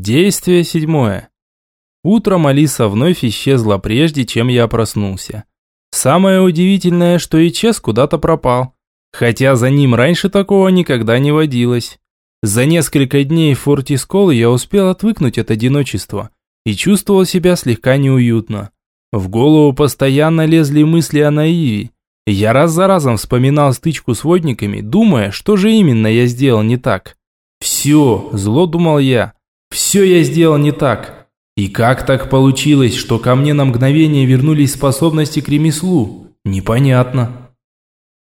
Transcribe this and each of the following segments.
Действие седьмое. Утром Алиса вновь исчезла прежде, чем я проснулся. Самое удивительное, что и Чес куда-то пропал. Хотя за ним раньше такого никогда не водилось. За несколько дней в форте я успел отвыкнуть от одиночества и чувствовал себя слегка неуютно. В голову постоянно лезли мысли о наиве. Я раз за разом вспоминал стычку с водниками, думая, что же именно я сделал не так. «Все», – зло думал я, – «все я сделал не так». И как так получилось, что ко мне на мгновение вернулись способности к ремеслу? Непонятно.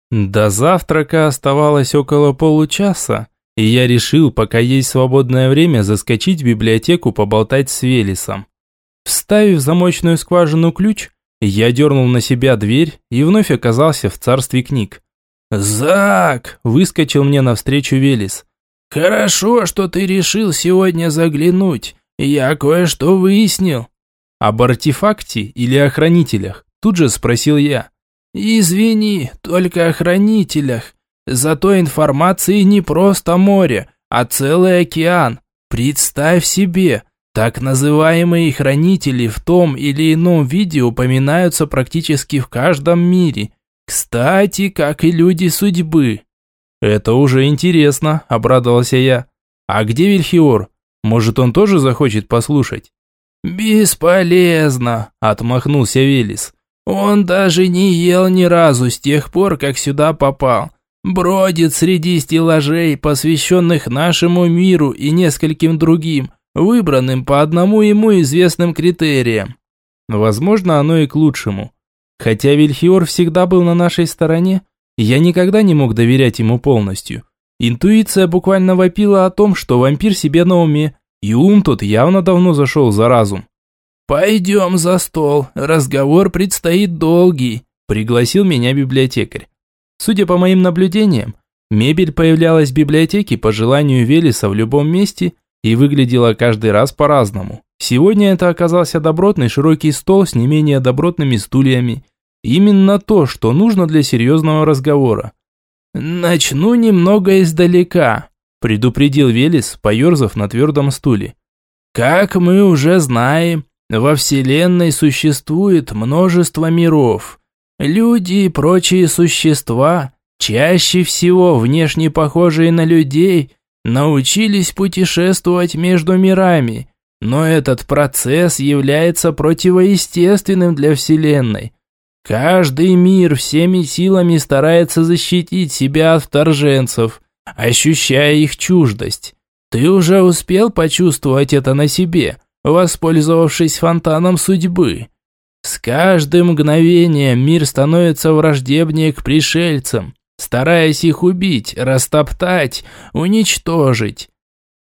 До завтрака оставалось около получаса, и я решил, пока есть свободное время, заскочить в библиотеку поболтать с Велесом. Вставив в замочную скважину ключ, я дернул на себя дверь и вновь оказался в царстве книг. «Зак!» – выскочил мне навстречу Велес. «Хорошо, что ты решил сегодня заглянуть. Я кое-что выяснил». «Об артефакте или о хранителях?» – тут же спросил я. «Извини, только о хранителях. Зато информации не просто море, а целый океан. Представь себе, так называемые хранители в том или ином виде упоминаются практически в каждом мире. Кстати, как и люди судьбы. Это уже интересно, обрадовался я. А где Вильхиор? Может, он тоже захочет послушать? Бесполезно, отмахнулся Велес. Он даже не ел ни разу с тех пор, как сюда попал. Бродит среди стеллажей, посвященных нашему миру и нескольким другим, выбранным по одному ему известным критериям. Возможно, оно и к лучшему. Хотя Вильхиор всегда был на нашей стороне, я никогда не мог доверять ему полностью. Интуиция буквально вопила о том, что вампир себе на уме, и ум тот явно давно зашел за разум. «Пойдем за стол, разговор предстоит долгий», – пригласил меня библиотекарь. Судя по моим наблюдениям, мебель появлялась в библиотеке по желанию Велеса в любом месте и выглядела каждый раз по-разному. Сегодня это оказался добротный широкий стол с не менее добротными стульями. Именно то, что нужно для серьезного разговора. «Начну немного издалека», – предупредил Велес, поерзав на твердом стуле. «Как мы уже знаем, во Вселенной существует множество миров. Люди и прочие существа, чаще всего внешне похожие на людей, научились путешествовать между мирами, но этот процесс является противоестественным для Вселенной. Каждый мир всеми силами старается защитить себя от вторженцев, ощущая их чуждость. Ты уже успел почувствовать это на себе, воспользовавшись фонтаном судьбы. С каждым мгновением мир становится враждебнее к пришельцам, стараясь их убить, растоптать, уничтожить.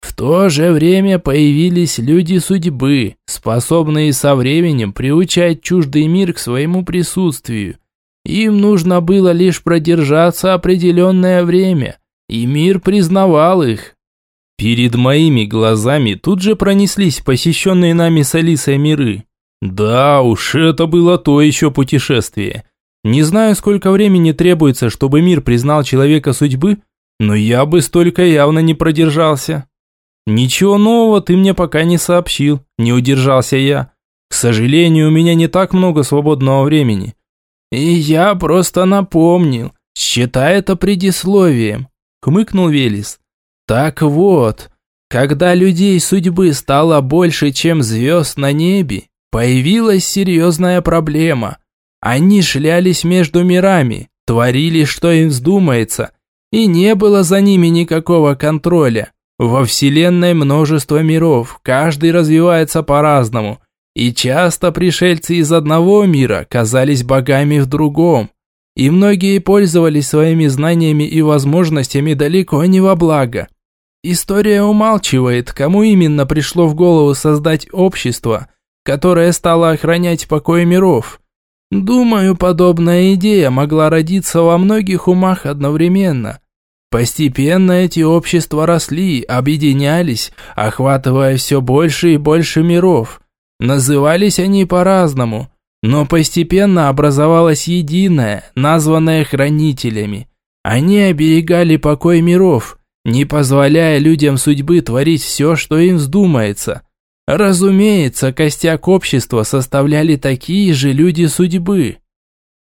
В то же время появились люди судьбы, способные со временем приучать чуждый мир к своему присутствию. Им нужно было лишь продержаться определенное время, и мир признавал их. Перед моими глазами тут же пронеслись посещенные нами с Алисой миры. Да уж, это было то еще путешествие. Не знаю, сколько времени требуется, чтобы мир признал человека судьбы, но я бы столько явно не продержался. «Ничего нового ты мне пока не сообщил», – не удержался я. «К сожалению, у меня не так много свободного времени». «И я просто напомнил, считай это предисловием», – хмыкнул Велес. «Так вот, когда людей судьбы стало больше, чем звезд на небе, появилась серьезная проблема. Они шлялись между мирами, творили, что им вздумается, и не было за ними никакого контроля. Во Вселенной множество миров, каждый развивается по-разному, и часто пришельцы из одного мира казались богами в другом, и многие пользовались своими знаниями и возможностями далеко не во благо. История умалчивает, кому именно пришло в голову создать общество, которое стало охранять покой миров. Думаю, подобная идея могла родиться во многих умах одновременно – Постепенно эти общества росли, объединялись, охватывая все больше и больше миров. Назывались они по-разному, но постепенно образовалось единое, названное хранителями. Они оберегали покой миров, не позволяя людям судьбы творить все, что им вздумается. Разумеется, костяк общества составляли такие же люди судьбы.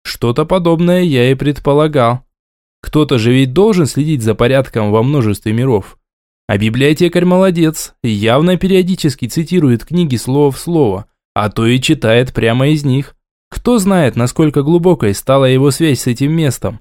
Что-то подобное я и предполагал. Кто-то же ведь должен следить за порядком во множестве миров. А библиотекарь молодец, явно периодически цитирует книги слово в слово, а то и читает прямо из них. Кто знает, насколько глубокой стала его связь с этим местом.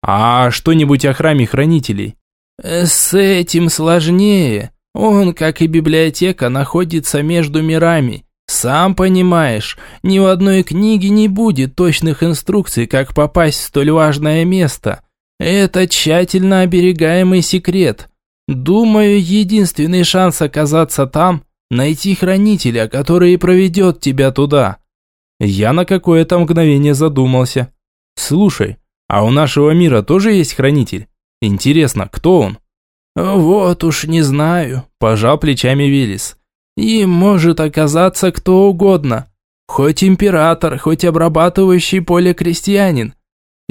А что-нибудь о храме хранителей? Э, с этим сложнее. Он, как и библиотека, находится между мирами. Сам понимаешь, ни в одной книге не будет точных инструкций, как попасть в столь важное место. Это тщательно оберегаемый секрет. Думаю, единственный шанс оказаться там – найти хранителя, который проведет тебя туда. Я на какое-то мгновение задумался. Слушай, а у нашего мира тоже есть хранитель? Интересно, кто он? Вот уж не знаю, пожал плечами Велес. Им может оказаться кто угодно. Хоть император, хоть обрабатывающий поле крестьянин.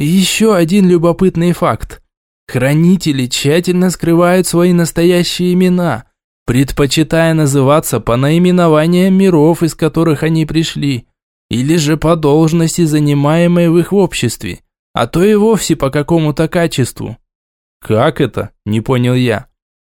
Еще один любопытный факт. Хранители тщательно скрывают свои настоящие имена, предпочитая называться по наименованиям миров, из которых они пришли, или же по должности, занимаемой в их обществе, а то и вовсе по какому-то качеству. «Как это?» – не понял я.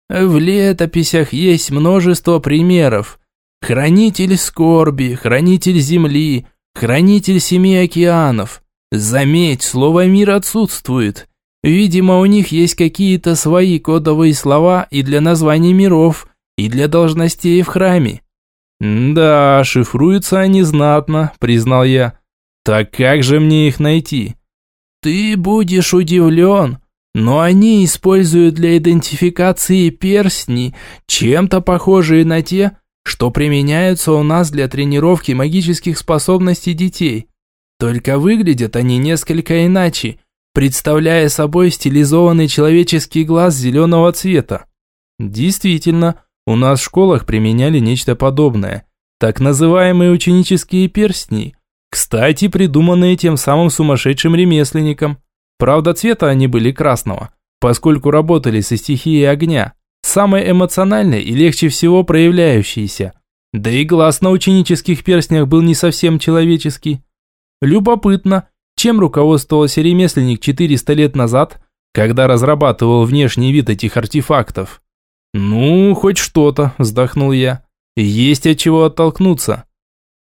В летописях есть множество примеров. Хранитель скорби, хранитель земли, хранитель семи океанов. Заметь, слово «мир» отсутствует. Видимо, у них есть какие-то свои кодовые слова и для названий миров, и для должностей в храме. «Да, шифруются они знатно», – признал я. «Так как же мне их найти?» «Ты будешь удивлен, но они используют для идентификации перстни, чем-то похожие на те, что применяются у нас для тренировки магических способностей детей. Только выглядят они несколько иначе, представляя собой стилизованный человеческий глаз зеленого цвета. Действительно, у нас в школах применяли нечто подобное. Так называемые ученические перстни, кстати, придуманные тем самым сумасшедшим ремесленником – Правда, цвета они были красного, поскольку работали со стихией огня, самой эмоциональной и легче всего проявляющейся. Да и глаз на ученических перстнях был не совсем человеческий. Любопытно, чем руководствовался ремесленник 400 лет назад, когда разрабатывал внешний вид этих артефактов. «Ну, хоть что-то», – вздохнул я. «Есть от чего оттолкнуться».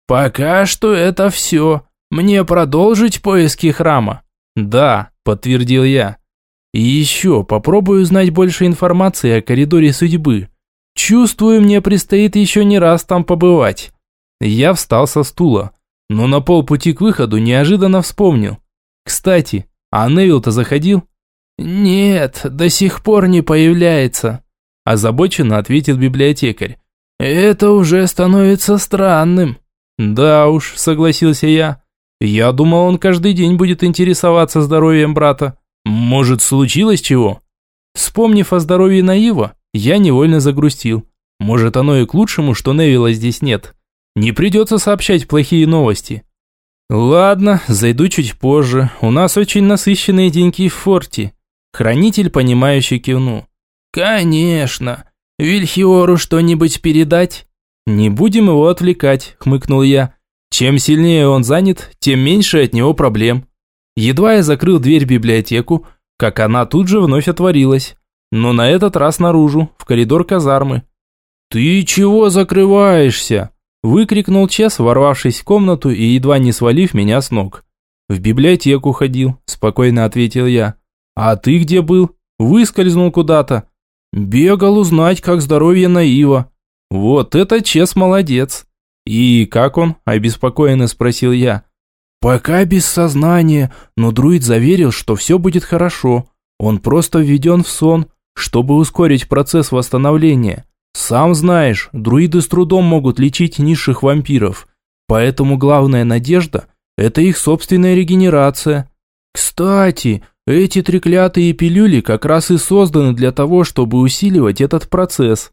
«Пока что это все. Мне продолжить поиски храма?» «Да», подтвердил я. И еще попробую узнать больше информации о коридоре судьбы. Чувствую, мне предстоит еще не раз там побывать. Я встал со стула, но на полпути к выходу неожиданно вспомнил. Кстати, а Невил-то заходил? Нет, до сих пор не появляется. Озабоченно ответил библиотекарь. Это уже становится странным. Да уж, согласился я. Я думал, он каждый день будет интересоваться здоровьем брата. Может, случилось чего? Вспомнив о здоровье Наива, я невольно загрустил. Может, оно и к лучшему, что Невилла здесь нет. Не придется сообщать плохие новости. Ладно, зайду чуть позже. У нас очень насыщенные деньки в форте. Хранитель, понимающий, кивнул. Конечно. Вильхиору что-нибудь передать? Не будем его отвлекать, хмыкнул я. Чем сильнее он занят, тем меньше от него проблем. Едва я закрыл дверь в библиотеку, как она тут же вновь отворилась. Но на этот раз наружу, в коридор казармы. «Ты чего закрываешься?» Выкрикнул Чес, ворвавшись в комнату и едва не свалив меня с ног. «В библиотеку ходил», – спокойно ответил я. «А ты где был?» «Выскользнул куда-то». «Бегал узнать, как здоровье Наива». «Вот это Чес молодец. «И как он?» – обеспокоенно спросил я. «Пока без сознания, но друид заверил, что все будет хорошо. Он просто введен в сон, чтобы ускорить процесс восстановления. Сам знаешь, друиды с трудом могут лечить низших вампиров, поэтому главная надежда – это их собственная регенерация. Кстати, эти треклятые пилюли как раз и созданы для того, чтобы усиливать этот процесс».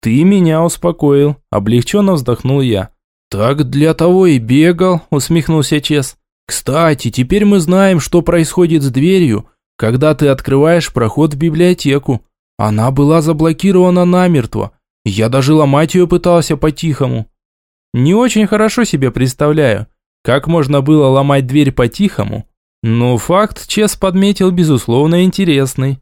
«Ты меня успокоил», – облегченно вздохнул я. «Так для того и бегал», – усмехнулся Чес. «Кстати, теперь мы знаем, что происходит с дверью, когда ты открываешь проход в библиотеку. Она была заблокирована намертво. Я даже ломать ее пытался по-тихому. Не очень хорошо себе представляю, как можно было ломать дверь по-тихому, но факт Чес подметил безусловно интересный.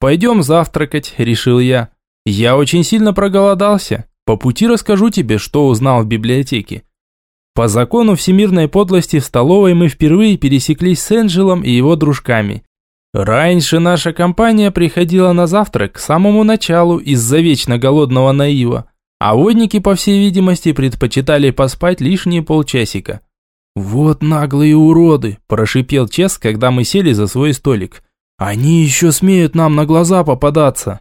«Пойдем завтракать», – решил я. «Я очень сильно проголодался. По пути расскажу тебе, что узнал в библиотеке». По закону всемирной подлости в столовой мы впервые пересеклись с Энджелом и его дружками. Раньше наша компания приходила на завтрак к самому началу из-за вечно голодного наива, а водники, по всей видимости, предпочитали поспать лишние полчасика. «Вот наглые уроды!» – прошипел Чес, когда мы сели за свой столик. «Они еще смеют нам на глаза попадаться!»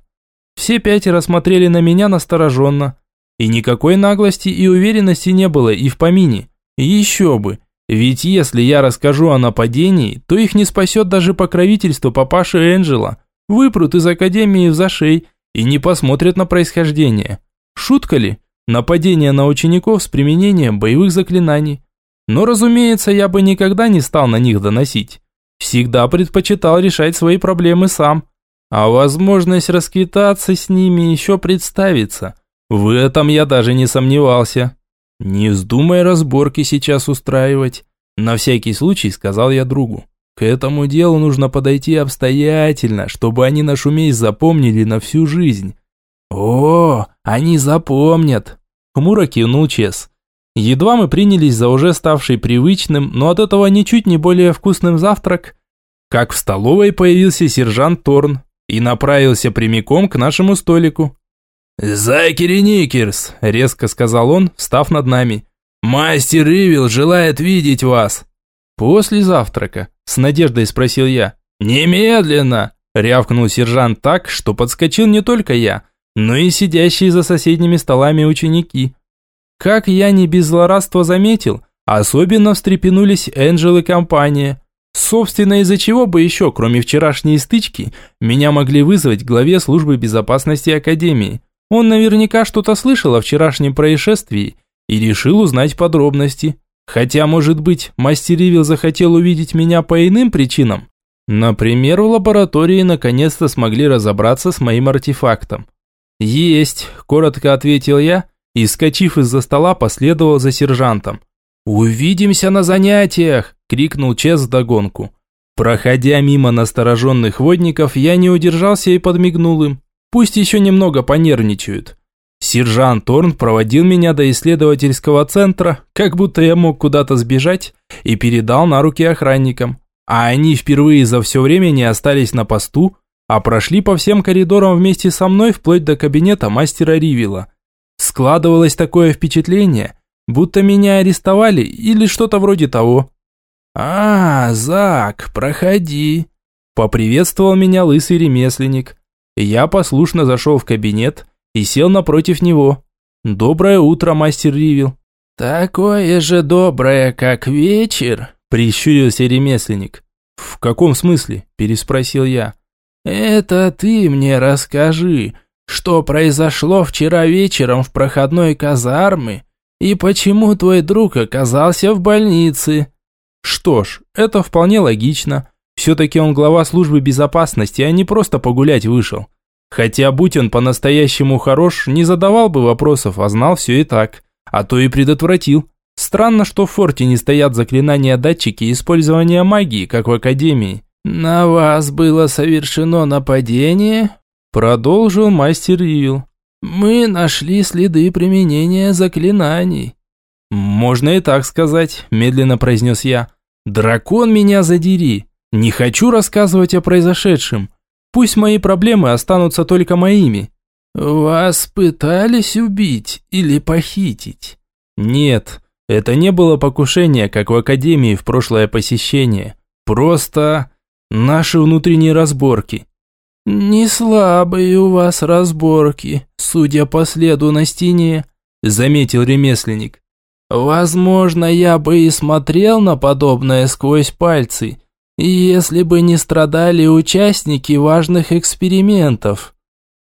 Все пятеро смотрели на меня настороженно. И никакой наглости и уверенности не было и в помине. Еще бы! Ведь если я расскажу о нападении, то их не спасет даже покровительство папаши Энджела. Выпрут из академии в зашей и не посмотрят на происхождение. Шутка ли? Нападение на учеников с применением боевых заклинаний. Но, разумеется, я бы никогда не стал на них доносить. Всегда предпочитал решать свои проблемы сам. А возможность расквитаться с ними еще представится. В этом я даже не сомневался. «Не вздумай разборки сейчас устраивать», – на всякий случай сказал я другу. «К этому делу нужно подойти обстоятельно, чтобы они нашу месть запомнили на всю жизнь». «О, они запомнят», – хмуро кивнул Чес. Едва мы принялись за уже ставший привычным, но от этого ничуть не более вкусным завтрак, как в столовой появился сержант Торн и направился прямиком к нашему столику. «Зайкери Никерс», – резко сказал он, встав над нами. «Мастер Ривил желает видеть вас». «После завтрака?» – с надеждой спросил я. «Немедленно!» – рявкнул сержант так, что подскочил не только я, но и сидящие за соседними столами ученики. Как я не без злорадства заметил, особенно встрепенулись Энджел и компания. Собственно, из-за чего бы еще, кроме вчерашней стычки, меня могли вызвать главе службы безопасности Академии. Он наверняка что-то слышал о вчерашнем происшествии и решил узнать подробности. Хотя, может быть, мастер Ривил захотел увидеть меня по иным причинам. Например, в лаборатории наконец-то смогли разобраться с моим артефактом. «Есть», – коротко ответил я и, скачив из-за стола, последовал за сержантом. «Увидимся на занятиях!» – крикнул Чес вдогонку. Проходя мимо настороженных водников, я не удержался и подмигнул им. Пусть еще немного понервничают. Сержант Торн проводил меня до исследовательского центра, как будто я мог куда-то сбежать, и передал на руки охранникам. А они впервые за все время не остались на посту, а прошли по всем коридорам вместе со мной вплоть до кабинета мастера Ривила. Складывалось такое впечатление, будто меня арестовали или что-то вроде того. «А, Зак, проходи», – поприветствовал меня лысый ремесленник. Я послушно зашел в кабинет и сел напротив него. «Доброе утро, мастер Ривил». «Такое же доброе, как вечер», – прищурился ремесленник. «В каком смысле?» – переспросил я. «Это ты мне расскажи, что произошло вчера вечером в проходной казармы и почему твой друг оказался в больнице». Что ж, это вполне логично. Все-таки он глава службы безопасности, а не просто погулять вышел. Хотя, будь он по-настоящему хорош, не задавал бы вопросов, а знал все и так. А то и предотвратил. Странно, что в форте не стоят заклинания датчики использования магии, как в Академии. «На вас было совершено нападение?» Продолжил мастер Ривил. «Мы нашли следы применения заклинаний». «Можно и так сказать», медленно произнес я. «Дракон меня задери. Не хочу рассказывать о произошедшем. Пусть мои проблемы останутся только моими. Вас пытались убить или похитить? Нет, это не было покушение, как в академии в прошлое посещение. Просто наши внутренние разборки. Не слабые у вас разборки, судя по следу на стене, заметил ремесленник. Возможно, я бы и смотрел на подобное сквозь пальцы, если бы не страдали участники важных экспериментов.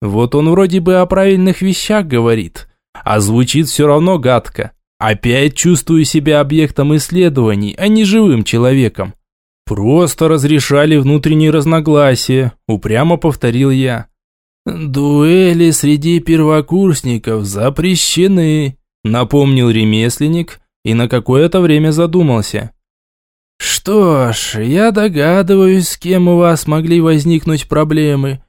Вот он вроде бы о правильных вещах говорит, а звучит все равно гадко. Опять чувствую себя объектом исследований, а не живым человеком. Просто разрешали внутренние разногласия, упрямо повторил я. «Дуэли среди первокурсников запрещены», напомнил ремесленник и на какое-то время задумался. «Что ж, я догадываюсь, с кем у вас могли возникнуть проблемы,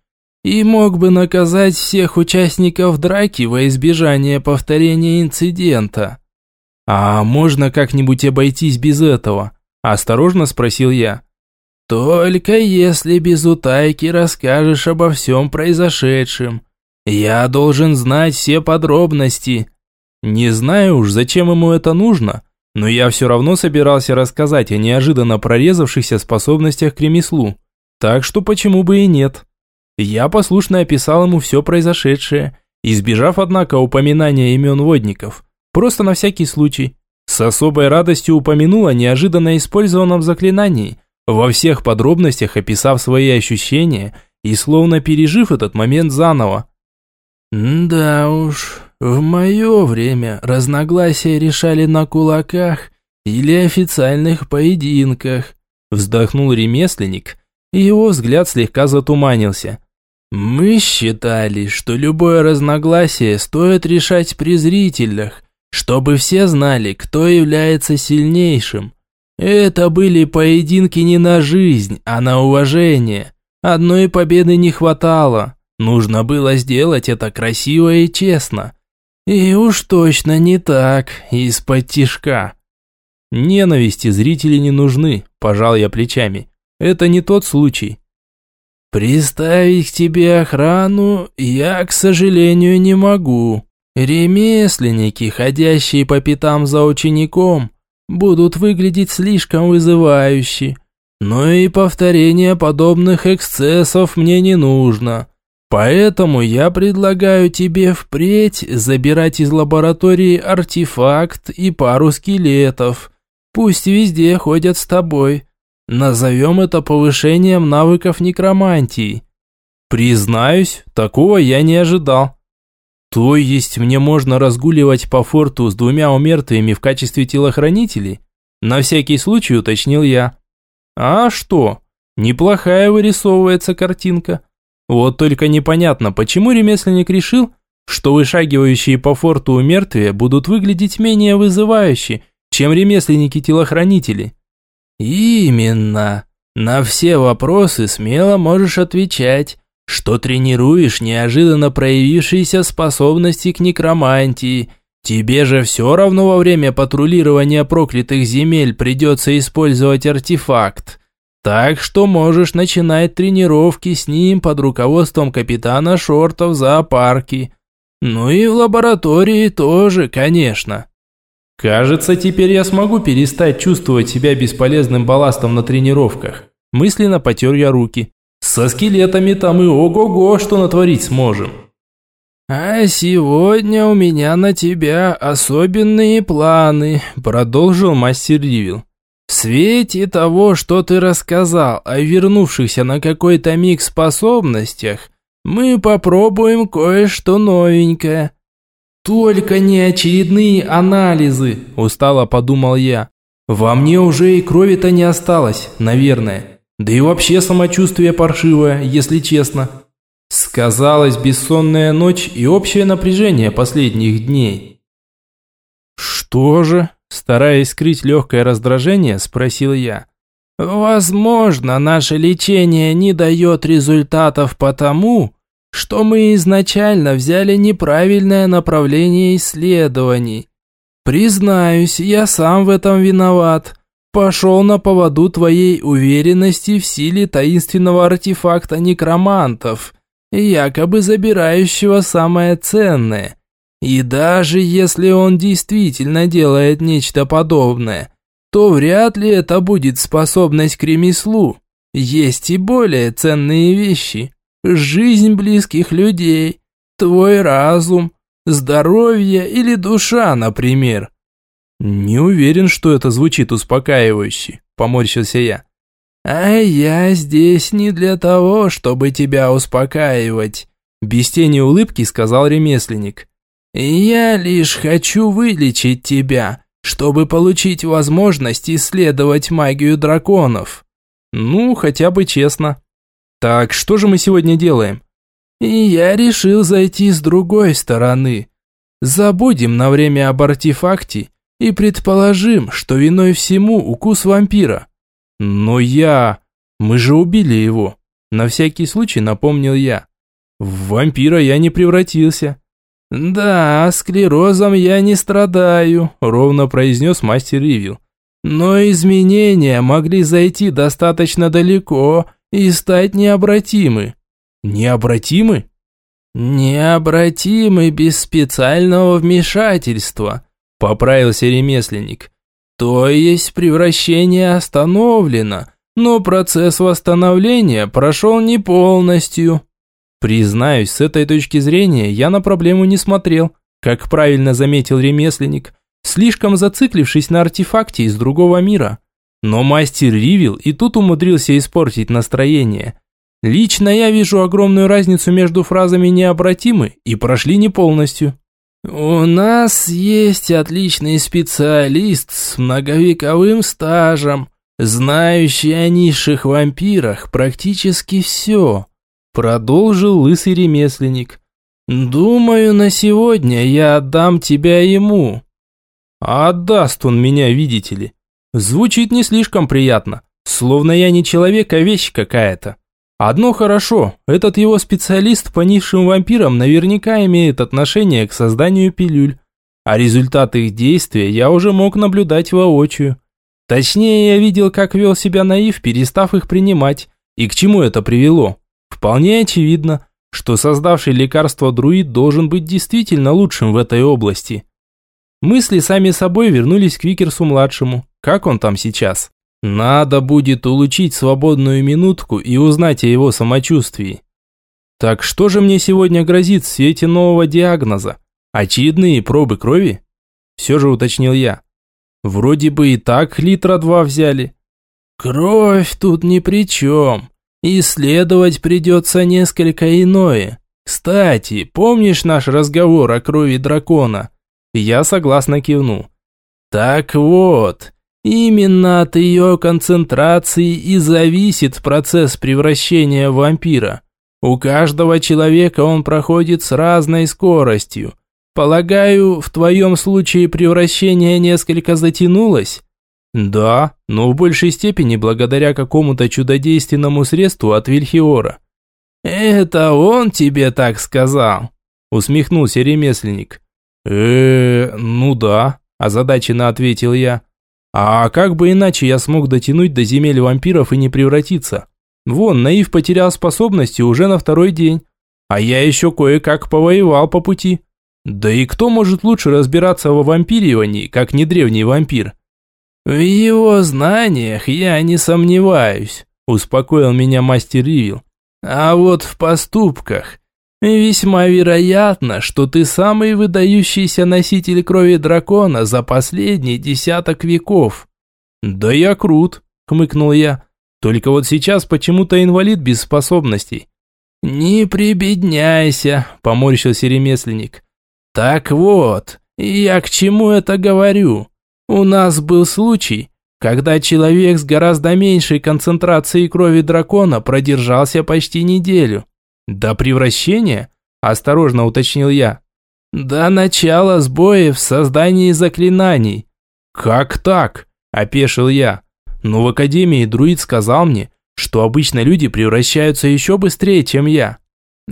и мог бы наказать всех участников драки во избежание повторения инцидента». «А можно как-нибудь обойтись без этого?» – осторожно спросил я. «Только если без утайки расскажешь обо всем произошедшем. Я должен знать все подробности». Не знаю уж, зачем ему это нужно, но я все равно собирался рассказать о неожиданно прорезавшихся способностях к ремеслу. Так что почему бы и нет? Я послушно описал ему все произошедшее, избежав, однако, упоминания имен водников. Просто на всякий случай. С особой радостью упомянул о неожиданно использованном заклинании, во всех подробностях описав свои ощущения и словно пережив этот момент заново. «Да уж, в мое время разногласия решали на кулаках или официальных поединках», вздохнул ремесленник, и его взгляд слегка затуманился. «Мы считали, что любое разногласие стоит решать при зрителях, чтобы все знали, кто является сильнейшим. Это были поединки не на жизнь, а на уважение. Одной победы не хватало. Нужно было сделать это красиво и честно. И уж точно не так, из-под тишка. Ненависти зрители не нужны, пожал я плечами. Это не тот случай. Приставить к тебе охрану я, к сожалению, не могу. Ремесленники, ходящие по пятам за учеником, будут выглядеть слишком вызывающе. Но и повторение подобных эксцессов мне не нужно. Поэтому я предлагаю тебе впредь забирать из лаборатории артефакт и пару скелетов. Пусть везде ходят с тобой. Назовем это повышением навыков некромантии. Признаюсь, такого я не ожидал. То есть мне можно разгуливать по форту с двумя умертвиями в качестве телохранителей? На всякий случай уточнил я. А что? Неплохая вырисовывается картинка. Вот только непонятно, почему ремесленник решил, что вышагивающие по форту умертвия будут выглядеть менее вызывающе, чем ремесленники-телохранители. Именно. На все вопросы смело можешь отвечать что тренируешь неожиданно проявившиеся способности к некромантии. Тебе же все равно во время патрулирования проклятых земель придется использовать артефакт. Так что можешь начинать тренировки с ним под руководством капитана Шорта в зоопарке. Ну и в лаборатории тоже, конечно. Кажется, теперь я смогу перестать чувствовать себя бесполезным балластом на тренировках. Мысленно потер я руки. Со скелетами там и ого-го, что натворить сможем. «А сегодня у меня на тебя особенные планы», – продолжил мастер Ривил. «В свете того, что ты рассказал о вернувшихся на какой-то миг способностях, мы попробуем кое-что новенькое». «Только не очередные анализы», – устало подумал я. «Во мне уже и крови-то не осталось, наверное». Да и вообще самочувствие паршивое, если честно. Сказалась бессонная ночь и общее напряжение последних дней. «Что же?» – стараясь скрыть легкое раздражение, спросил я. «Возможно, наше лечение не дает результатов потому, что мы изначально взяли неправильное направление исследований. Признаюсь, я сам в этом виноват» пошел на поводу твоей уверенности в силе таинственного артефакта некромантов, якобы забирающего самое ценное. И даже если он действительно делает нечто подобное, то вряд ли это будет способность к ремеслу. Есть и более ценные вещи. Жизнь близких людей, твой разум, здоровье или душа, например. «Не уверен, что это звучит успокаивающе», – поморщился я. «А я здесь не для того, чтобы тебя успокаивать», – без тени улыбки сказал ремесленник. «Я лишь хочу вылечить тебя, чтобы получить возможность исследовать магию драконов». «Ну, хотя бы честно». «Так что же мы сегодня делаем?» я решил зайти с другой стороны. Забудем на время об артефакте и предположим, что виной всему укус вампира. Но я... Мы же убили его. На всякий случай напомнил я. В вампира я не превратился. «Да, склерозом я не страдаю», – ровно произнес мастер Ривил. «Но изменения могли зайти достаточно далеко и стать необратимы». «Необратимы?» «Необратимы без специального вмешательства», – поправился ремесленник. «То есть превращение остановлено, но процесс восстановления прошел не полностью». Признаюсь, с этой точки зрения я на проблему не смотрел, как правильно заметил ремесленник, слишком зациклившись на артефакте из другого мира. Но мастер Ривил и тут умудрился испортить настроение. Лично я вижу огромную разницу между фразами «необратимы» и «прошли не полностью». «У нас есть отличный специалист с многовековым стажем, знающий о низших вампирах практически все», Продолжил лысый ремесленник. «Думаю, на сегодня я отдам тебя ему». Отдаст он меня, видите ли. Звучит не слишком приятно, словно я не человек, а вещь какая-то. Одно хорошо, этот его специалист по низшим вампирам наверняка имеет отношение к созданию пилюль. А результат их действия я уже мог наблюдать воочию. Точнее, я видел, как вел себя Наив, перестав их принимать, и к чему это привело. Вполне очевидно, что создавший лекарство друид должен быть действительно лучшим в этой области. Мысли сами собой вернулись к Викерсу-младшему. Как он там сейчас? Надо будет улучшить свободную минутку и узнать о его самочувствии. Так что же мне сегодня грозит в свете нового диагноза? Очередные пробы крови? Все же уточнил я. Вроде бы и так литра два взяли. Кровь тут ни при чем. Исследовать придется несколько иное. Кстати, помнишь наш разговор о крови дракона? Я согласно кивнул. Так вот, именно от ее концентрации и зависит процесс превращения в вампира. У каждого человека он проходит с разной скоростью. Полагаю, в твоем случае превращение несколько затянулось? Да, но в большей степени благодаря какому-то чудодейственному средству от Вильхиора. Это он тебе так сказал? Усмехнулся ремесленник. э ну да, озадаченно ответил я. А как бы иначе я смог дотянуть до земель вампиров и не превратиться? Вон, Наив потерял способности уже на второй день. А я еще кое-как повоевал по пути. Да и кто может лучше разбираться во вампиривании, как не древний вампир? «В его знаниях я не сомневаюсь», – успокоил меня мастер Ривил. «А вот в поступках весьма вероятно, что ты самый выдающийся носитель крови дракона за последний десяток веков». «Да я крут», – хмыкнул я. «Только вот сейчас почему-то инвалид без способностей». «Не прибедняйся», – поморщился ремесленник. «Так вот, я к чему это говорю?» У нас был случай, когда человек с гораздо меньшей концентрацией крови дракона продержался почти неделю. До превращения? Осторожно уточнил я. До начала сбоев в создании заклинаний. Как так? Опешил я. Но в Академии друид сказал мне, что обычно люди превращаются еще быстрее, чем я.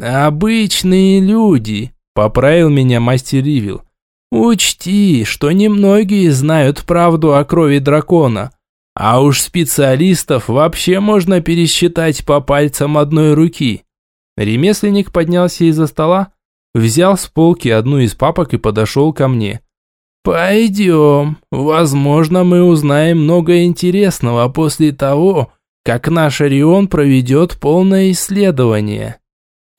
Обычные люди, поправил меня мастер Ривил. Учти, что немногие знают правду о крови дракона, а уж специалистов вообще можно пересчитать по пальцам одной руки. Ремесленник поднялся из-за стола, взял с полки одну из папок и подошел ко мне. «Пойдем, возможно, мы узнаем много интересного после того, как наш Орион проведет полное исследование».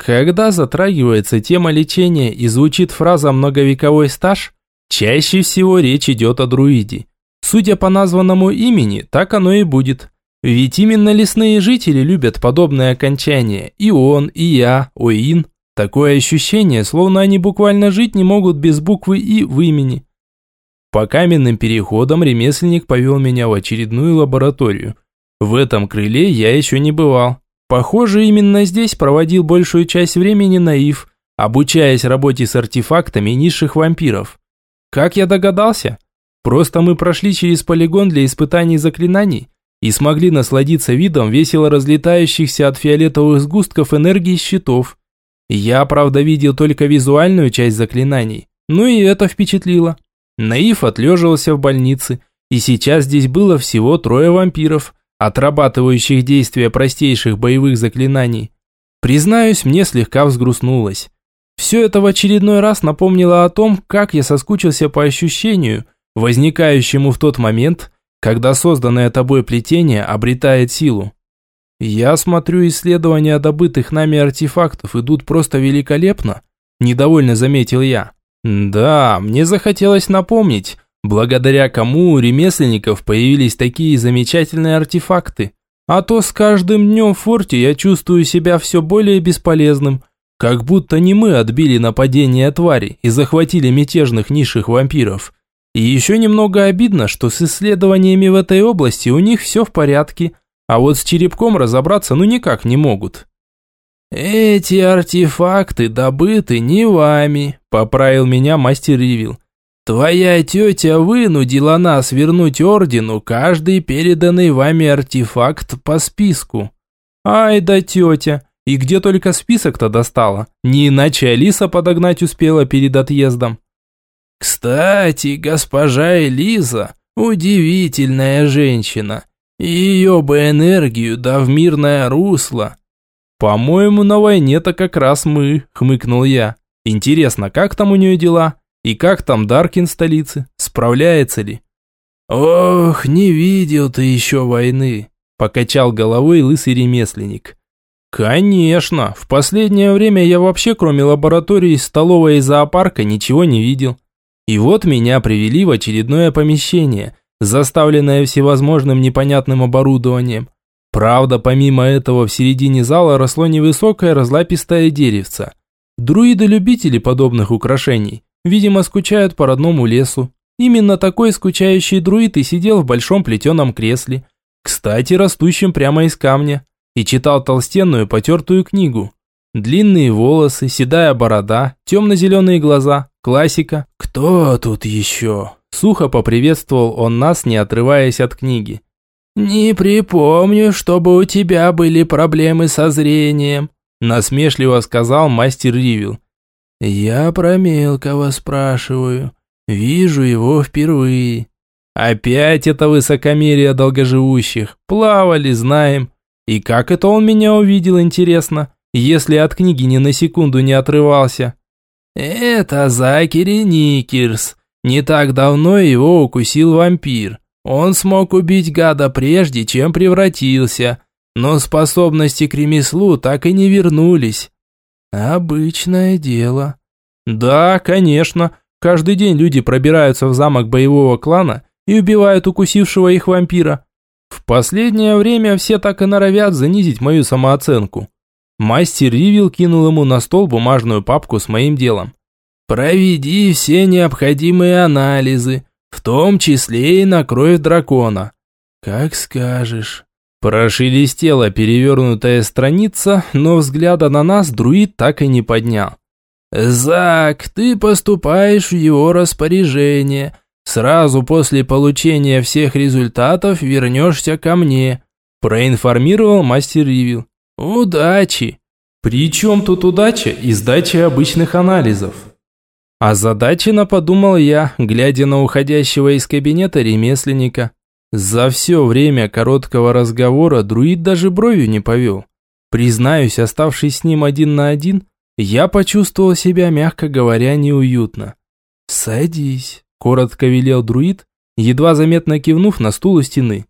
Когда затрагивается тема лечения и звучит фраза «многовековой стаж», чаще всего речь идет о друиде. Судя по названному имени, так оно и будет. Ведь именно лесные жители любят подобные окончания. И он, и я, Оин. Такое ощущение, словно они буквально жить не могут без буквы «и» в имени. По каменным переходам ремесленник повел меня в очередную лабораторию. В этом крыле я еще не бывал. Похоже, именно здесь проводил большую часть времени Наив, обучаясь работе с артефактами низших вампиров. Как я догадался? Просто мы прошли через полигон для испытаний заклинаний и смогли насладиться видом весело разлетающихся от фиолетовых сгустков энергии щитов. Я, правда, видел только визуальную часть заклинаний, но и это впечатлило. Наив отлеживался в больнице, и сейчас здесь было всего трое вампиров, отрабатывающих действия простейших боевых заклинаний. Признаюсь, мне слегка взгрустнулось. Все это в очередной раз напомнило о том, как я соскучился по ощущению, возникающему в тот момент, когда созданное тобой плетение обретает силу. Я смотрю, исследования добытых нами артефактов идут просто великолепно, недовольно заметил я. Да, мне захотелось напомнить, благодаря кому у ремесленников появились такие замечательные артефакты. А то с каждым днем в форте я чувствую себя все более бесполезным, как будто не мы отбили нападение твари и захватили мятежных низших вампиров. И еще немного обидно, что с исследованиями в этой области у них все в порядке, а вот с черепком разобраться ну никак не могут. «Эти артефакты добыты не вами», – поправил меня мастер Ривил. «Твоя тетя вынудила нас вернуть ордену каждый переданный вами артефакт по списку». «Ай да тетя!» И где только список-то достала? Не иначе Алиса подогнать успела перед отъездом. Кстати, госпожа Элиза – удивительная женщина. Ее бы энергию да в мирное русло. По-моему, на войне-то как раз мы, хмыкнул я. Интересно, как там у нее дела? И как там Даркин столицы? Справляется ли? Ох, не видел ты еще войны, покачал головой лысый ремесленник. Конечно, в последнее время я вообще кроме лаборатории, столовой и зоопарка ничего не видел. И вот меня привели в очередное помещение, заставленное всевозможным непонятным оборудованием. Правда, помимо этого в середине зала росло невысокое разлапистое деревце. Друиды-любители подобных украшений, видимо, скучают по родному лесу. Именно такой скучающий друид и сидел в большом плетеном кресле, кстати, растущем прямо из камня и читал толстенную потертую книгу. Длинные волосы, седая борода, темно-зеленые глаза, классика. «Кто тут еще?» Сухо поприветствовал он нас, не отрываясь от книги. «Не припомню, чтобы у тебя были проблемы со зрением», насмешливо сказал мастер Ривил. «Я про мелкого спрашиваю. Вижу его впервые». «Опять это высокомерие долгоживущих. Плавали, знаем. И как это он меня увидел, интересно, если от книги ни на секунду не отрывался? Это Закери Никерс. Не так давно его укусил вампир. Он смог убить гада прежде, чем превратился, но способности к ремеслу так и не вернулись. Обычное дело. Да, конечно. Каждый день люди пробираются в замок боевого клана и убивают укусившего их вампира. В последнее время все так и норовят занизить мою самооценку. Мастер Ривил кинул ему на стол бумажную папку с моим делом. «Проведи все необходимые анализы, в том числе и на кровь дракона». «Как скажешь». Прошелестела перевернутая страница, но взгляда на нас друид так и не поднял. «Зак, ты поступаешь в его распоряжение, Сразу после получения всех результатов вернешься ко мне», проинформировал мастер Ривил. «Удачи!» «При чем тут удача и сдача обычных анализов?» Озадаченно подумал я, глядя на уходящего из кабинета ремесленника. За все время короткого разговора друид даже бровью не повел. Признаюсь, оставшись с ним один на один, я почувствовал себя, мягко говоря, неуютно. «Садись», Коротко велел друид, едва заметно кивнув на стул у стены.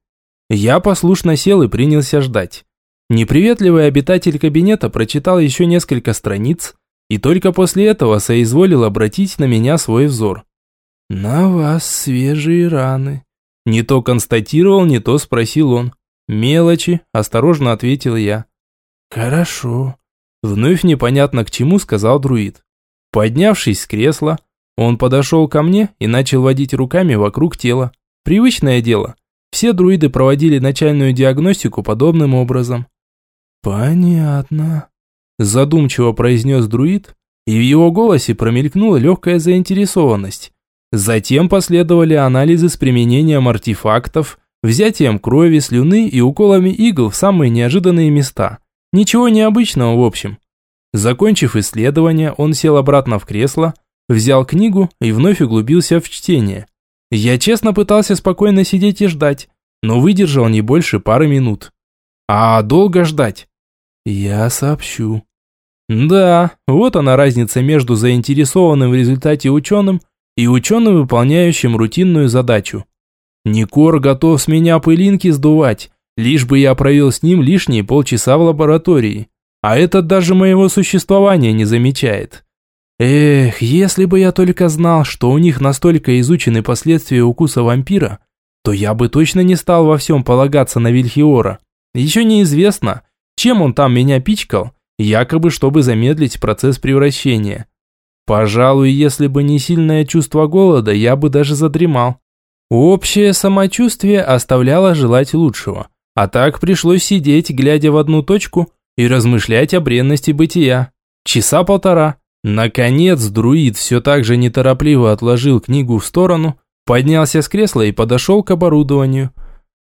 Я послушно сел и принялся ждать. Неприветливый обитатель кабинета прочитал еще несколько страниц и только после этого соизволил обратить на меня свой взор. «На вас свежие раны». Не то констатировал, не то спросил он. «Мелочи», – осторожно ответил я. «Хорошо», – вновь непонятно к чему сказал друид. Поднявшись с кресла, он подошел ко мне и начал водить руками вокруг тела. Привычное дело. Все друиды проводили начальную диагностику подобным образом. Понятно. Задумчиво произнес друид, и в его голосе промелькнула легкая заинтересованность. Затем последовали анализы с применением артефактов, взятием крови, слюны и уколами игл в самые неожиданные места. Ничего необычного в общем. Закончив исследование, он сел обратно в кресло, взял книгу и вновь углубился в чтение. Я честно пытался спокойно сидеть и ждать, но выдержал не больше пары минут. А долго ждать? Я сообщу. Да, вот она разница между заинтересованным в результате ученым и ученым, выполняющим рутинную задачу. Никор готов с меня пылинки сдувать, лишь бы я провел с ним лишние полчаса в лаборатории. А этот даже моего существования не замечает. Эх, если бы я только знал, что у них настолько изучены последствия укуса вампира, то я бы точно не стал во всем полагаться на Вильхиора. Еще неизвестно, чем он там меня пичкал, якобы чтобы замедлить процесс превращения. Пожалуй, если бы не сильное чувство голода, я бы даже задремал. Общее самочувствие оставляло желать лучшего. А так пришлось сидеть, глядя в одну точку, и размышлять о бренности бытия. Часа полтора. Наконец, друид все так же неторопливо отложил книгу в сторону, поднялся с кресла и подошел к оборудованию.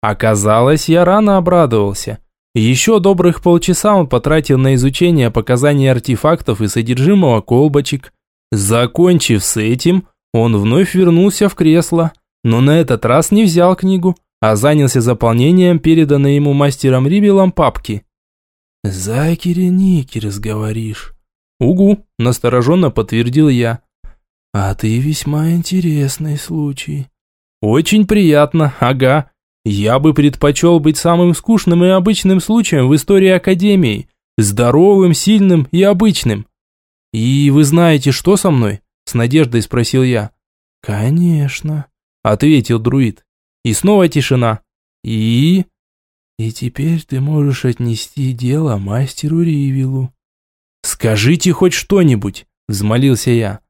Оказалось, я рано обрадовался. Еще добрых полчаса он потратил на изучение показаний артефактов и содержимого колбочек. Закончив с этим, он вновь вернулся в кресло, но на этот раз не взял книгу, а занялся заполнением переданной ему мастером Рибелом папки. «За Никерс говоришь?» «Угу», – настороженно подтвердил я. «А ты весьма интересный случай». «Очень приятно, ага. Я бы предпочел быть самым скучным и обычным случаем в истории Академии. Здоровым, сильным и обычным». «И вы знаете, что со мной?» – с надеждой спросил я. «Конечно», – ответил друид. И снова тишина. «И?» И теперь ты можешь отнести дело мастеру Ривилу. Скажите хоть что-нибудь, взмолился я.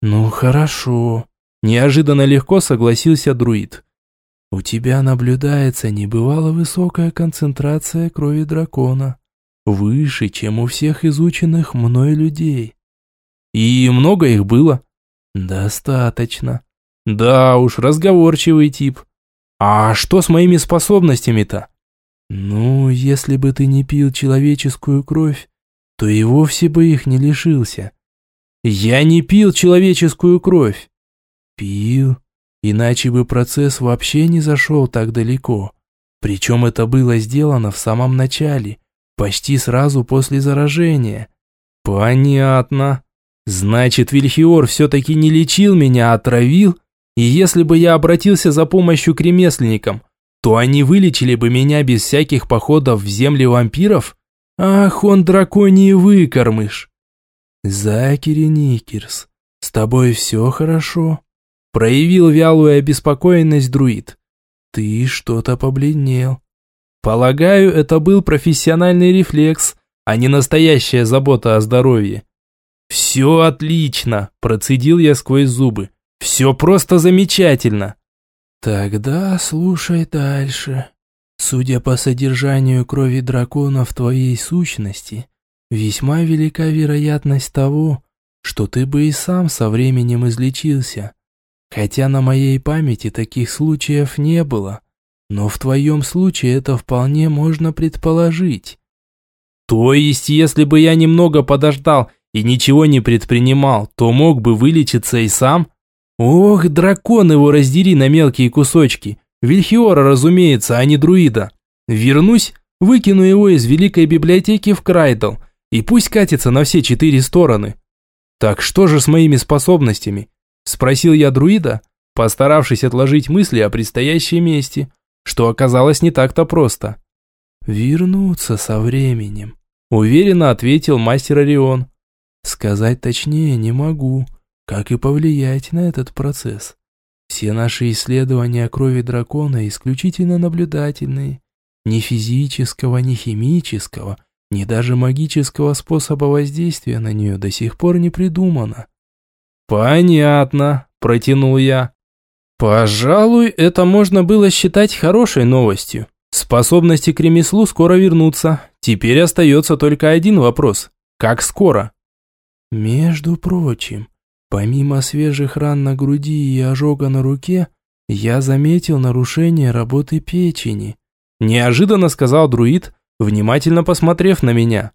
Ну хорошо, неожиданно легко согласился друид. У тебя наблюдается небывало высокая концентрация крови дракона, выше, чем у всех изученных мной людей. И много их было? Достаточно. Да уж, разговорчивый тип. А что с моими способностями-то? Ну, если бы ты не пил человеческую кровь, то и вовсе бы их не лишился. Я не пил человеческую кровь. Пил, иначе бы процесс вообще не зашел так далеко. Причем это было сделано в самом начале, почти сразу после заражения. Понятно. Значит, Вильхиор все-таки не лечил меня, а отравил? И если бы я обратился за помощью к ремесленникам, то они вылечили бы меня без всяких походов в земли вампиров? Ах, он драконий выкормыш. Закери Никерс, с тобой все хорошо? Проявил вялую обеспокоенность друид. Ты что-то побледнел. Полагаю, это был профессиональный рефлекс, а не настоящая забота о здоровье. «Все отлично!» – процедил я сквозь зубы. «Все просто замечательно!» Тогда слушай дальше. Судя по содержанию крови дракона в твоей сущности, весьма велика вероятность того, что ты бы и сам со временем излечился. Хотя на моей памяти таких случаев не было, но в твоем случае это вполне можно предположить. То есть, если бы я немного подождал и ничего не предпринимал, то мог бы вылечиться и сам? Ох, дракон его раздери на мелкие кусочки. Вильхиора, разумеется, а не друида. Вернусь, выкину его из великой библиотеки в Крайдл, и пусть катится на все четыре стороны. Так что же с моими способностями? Спросил я друида, постаравшись отложить мысли о предстоящей мести, что оказалось не так-то просто. «Вернуться со временем», – уверенно ответил мастер Орион. «Сказать точнее не могу, как и повлиять на этот процесс. Все наши исследования крови дракона исключительно наблюдательные. Ни физического, ни химического, ни даже магического способа воздействия на нее до сих пор не придумано. «Понятно», – протянул я. «Пожалуй, это можно было считать хорошей новостью. Способности к ремеслу скоро вернутся. Теперь остается только один вопрос. Как скоро? Между прочим, помимо свежих ран на груди и ожога на руке, я заметил нарушение работы печени. Неожиданно сказал друид, внимательно посмотрев на меня.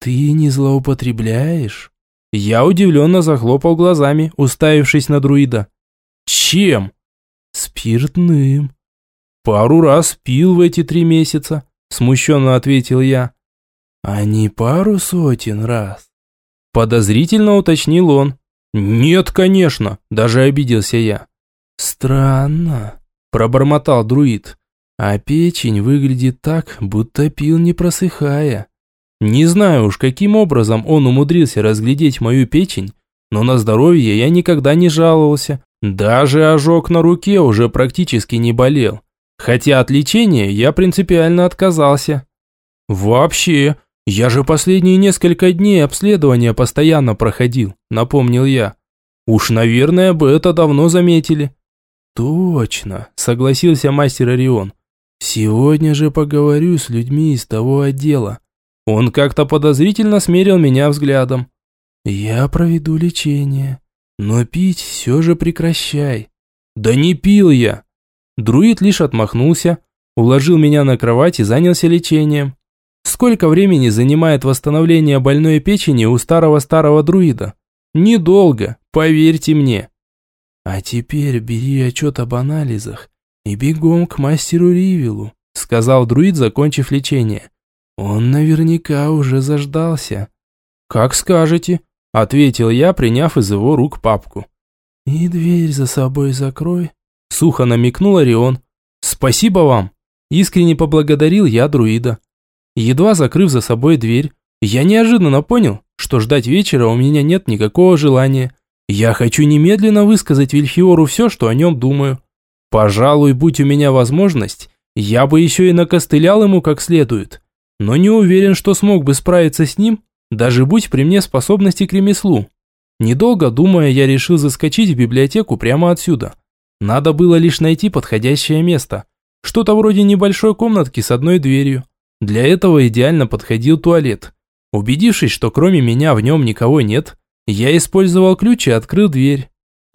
Ты не злоупотребляешь? Я удивленно захлопал глазами, уставившись на друида. Чем? Спиртным. Пару раз пил в эти три месяца, смущенно ответил я. А не пару сотен раз. Подозрительно уточнил он. Нет, конечно, даже обиделся я. Странно, пробормотал друид. А печень выглядит так, будто пил не просыхая. Не знаю уж, каким образом он умудрился разглядеть мою печень, но на здоровье я никогда не жаловался. Даже ожог на руке уже практически не болел. Хотя от лечения я принципиально отказался. Вообще, я же последние несколько дней обследования постоянно проходил, напомнил я. Уж, наверное, бы это давно заметили. Точно, согласился мастер Орион. Сегодня же поговорю с людьми из того отдела. Он как-то подозрительно смерил меня взглядом. «Я проведу лечение, но пить все же прекращай». «Да не пил я!» Друид лишь отмахнулся, уложил меня на кровать и занялся лечением. Сколько времени занимает восстановление больной печени у старого-старого друида? Недолго, поверьте мне. А теперь бери отчет об анализах и бегом к мастеру Ривелу, сказал друид, закончив лечение. Он наверняка уже заждался. Как скажете, ответил я, приняв из его рук папку. И дверь за собой закрой, сухо намекнул Орион. Спасибо вам, искренне поблагодарил я друида. Едва закрыв за собой дверь, я неожиданно понял, что ждать вечера у меня нет никакого желания. Я хочу немедленно высказать Вильхиору все, что о нем думаю. Пожалуй, будь у меня возможность, я бы еще и накостылял ему как следует но не уверен, что смог бы справиться с ним, даже будь при мне способности к ремеслу. Недолго думая, я решил заскочить в библиотеку прямо отсюда. Надо было лишь найти подходящее место. Что-то вроде небольшой комнатки с одной дверью. Для этого идеально подходил туалет. Убедившись, что кроме меня в нем никого нет, я использовал ключ и открыл дверь.